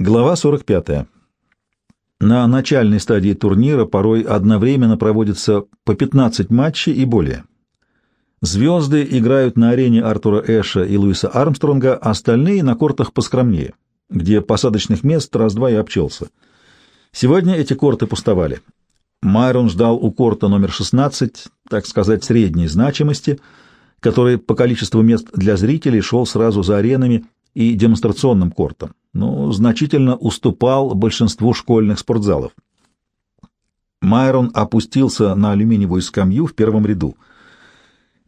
Глава 45. На начальной стадии турнира порой одновременно проводится по 15 матчей и более. Звезды играют на арене Артура Эша и Луиса Армстронга, остальные на кортах поскромнее, где посадочных мест раз-два и обчелся. Сегодня эти корты пустовали. Майрон ждал у корта номер 16, так сказать, средней значимости, который по количеству мест для зрителей шел сразу за аренами и демонстрационным кортом но значительно уступал большинству школьных спортзалов. Майрон опустился на алюминиевую скамью в первом ряду.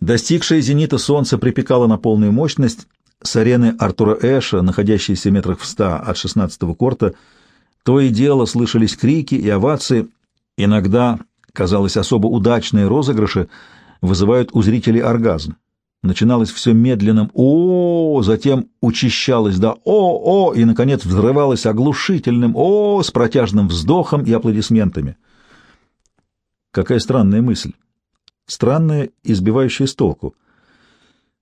Достигшее зенита солнце припекало на полную мощность. С арены Артура Эша, находящейся метрах в ста от шестнадцатого корта, то и дело слышались крики и овации. Иногда, казалось, особо удачные розыгрыши вызывают у зрителей оргазм. Начиналось все медленным «О!», затем учащалось до «О! О!» и, наконец, взрывалось оглушительным «О!» с протяжным вздохом и аплодисментами. Какая странная мысль. Странная, избивающая с толку.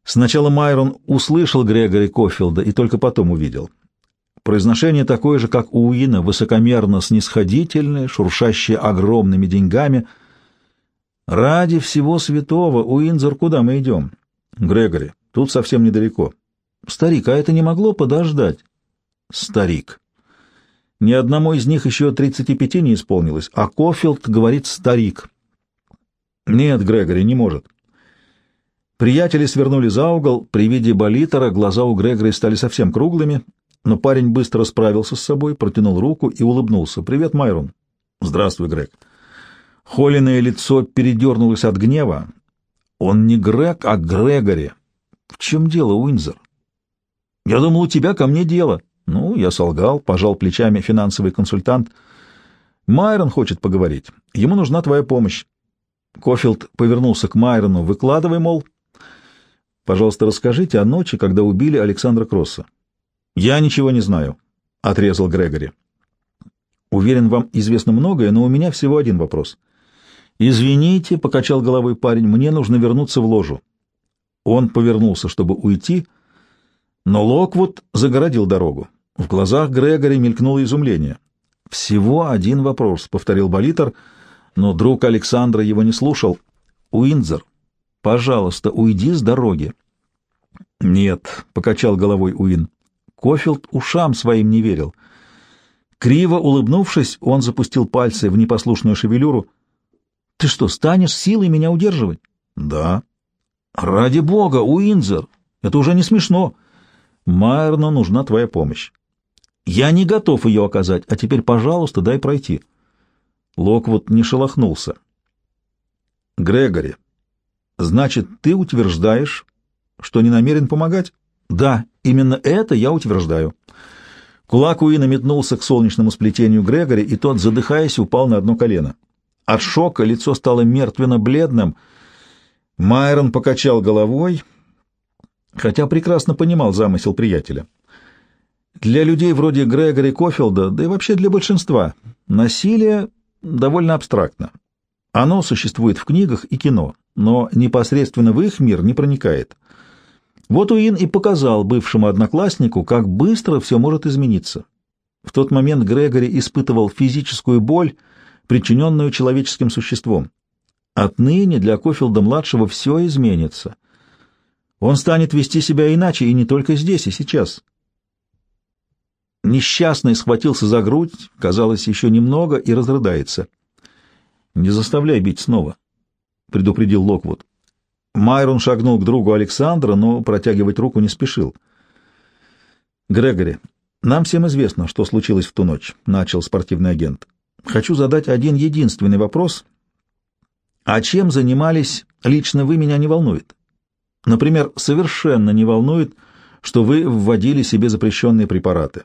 Сначала Майрон услышал Грегори Кофилда и только потом увидел. Произношение такое же, как у Уина, высокомерно-снисходительное, шуршащее огромными деньгами. «Ради всего святого, Уинзор, куда мы идем?» Грегори, тут совсем недалеко. Старик, а это не могло подождать? Старик. Ни одному из них еще тридцати пяти не исполнилось, а Кофилд говорит «старик». Нет, Грегори, не может. Приятели свернули за угол, при виде болитера глаза у Грегори стали совсем круглыми, но парень быстро справился с собой, протянул руку и улыбнулся. «Привет, Майрон». «Здравствуй, Грег». Холиное лицо передернулось от гнева, он не Грег, а Грегори. В чем дело, Уинзер? Я думал, у тебя ко мне дело. Ну, я солгал, пожал плечами финансовый консультант. Майрон хочет поговорить. Ему нужна твоя помощь. Кофилд повернулся к Майрону. Выкладывай, мол. Пожалуйста, расскажите о ночи, когда убили Александра Кросса. Я ничего не знаю, — отрезал Грегори. Уверен, вам известно многое, но у меня всего один вопрос — «Извините», — покачал головой парень, — «мне нужно вернуться в ложу». Он повернулся, чтобы уйти, но Локвуд загородил дорогу. В глазах Грегори мелькнуло изумление. «Всего один вопрос», — повторил Болитер, но друг Александра его не слушал. «Уинзер, пожалуйста, уйди с дороги». «Нет», — покачал головой Уин. Кофилд ушам своим не верил. Криво улыбнувшись, он запустил пальцы в непослушную шевелюру — ты что, станешь силой меня удерживать? Да. Ради бога, Уинзер, это уже не смешно. Майерну нужна твоя помощь. Я не готов ее оказать, а теперь, пожалуйста, дай пройти. Локвуд не шелохнулся. Грегори, значит, ты утверждаешь, что не намерен помогать? Да, именно это я утверждаю. Кулак Уина метнулся к солнечному сплетению Грегори, и тот, задыхаясь, упал на одно колено. От шока лицо стало мертвенно-бледным. Майрон покачал головой, хотя прекрасно понимал замысел приятеля. Для людей вроде Грегори Кофилда, да и вообще для большинства, насилие довольно абстрактно. Оно существует в книгах и кино, но непосредственно в их мир не проникает. Вот Уин и показал бывшему однокласснику, как быстро все может измениться. В тот момент Грегори испытывал физическую боль, причиненную человеческим существом. Отныне для Кофилда-младшего все изменится. Он станет вести себя иначе, и не только здесь и сейчас. Несчастный схватился за грудь, казалось, еще немного, и разрыдается. «Не заставляй бить снова», — предупредил Локвуд. Майрон шагнул к другу Александра, но протягивать руку не спешил. «Грегори, нам всем известно, что случилось в ту ночь», — начал спортивный агент. Хочу задать один единственный вопрос. А чем занимались, лично вы меня не волнует. Например, совершенно не волнует, что вы вводили себе запрещенные препараты.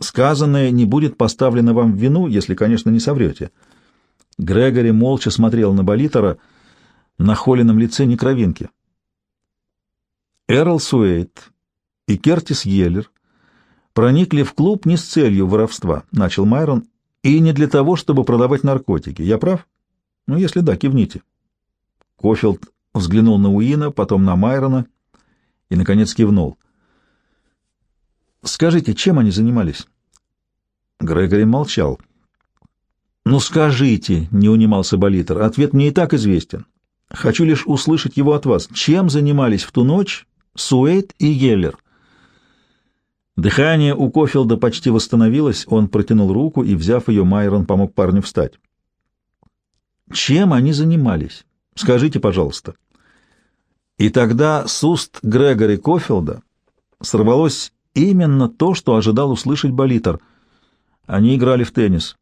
Сказанное не будет поставлено вам в вину, если, конечно, не соврете. Грегори молча смотрел на Болитера, на холеном лице не кровинки. Эрл Суэйт и Кертис Йеллер проникли в клуб не с целью воровства, — начал Майрон, и не для того, чтобы продавать наркотики. Я прав? Ну, если да, кивните. Кофилд взглянул на Уина, потом на Майрона и, наконец, кивнул. Скажите, чем они занимались? Грегори молчал. «Ну скажите», — не унимался Болитер, — «ответ мне и так известен. Хочу лишь услышать его от вас. Чем занимались в ту ночь Суэйт и Геллер?» Дыхание у Кофилда почти восстановилось, он протянул руку, и, взяв ее, Майрон помог парню встать. «Чем они занимались? Скажите, пожалуйста». И тогда с уст Грегори Кофилда сорвалось именно то, что ожидал услышать Болитер. Они играли в теннис.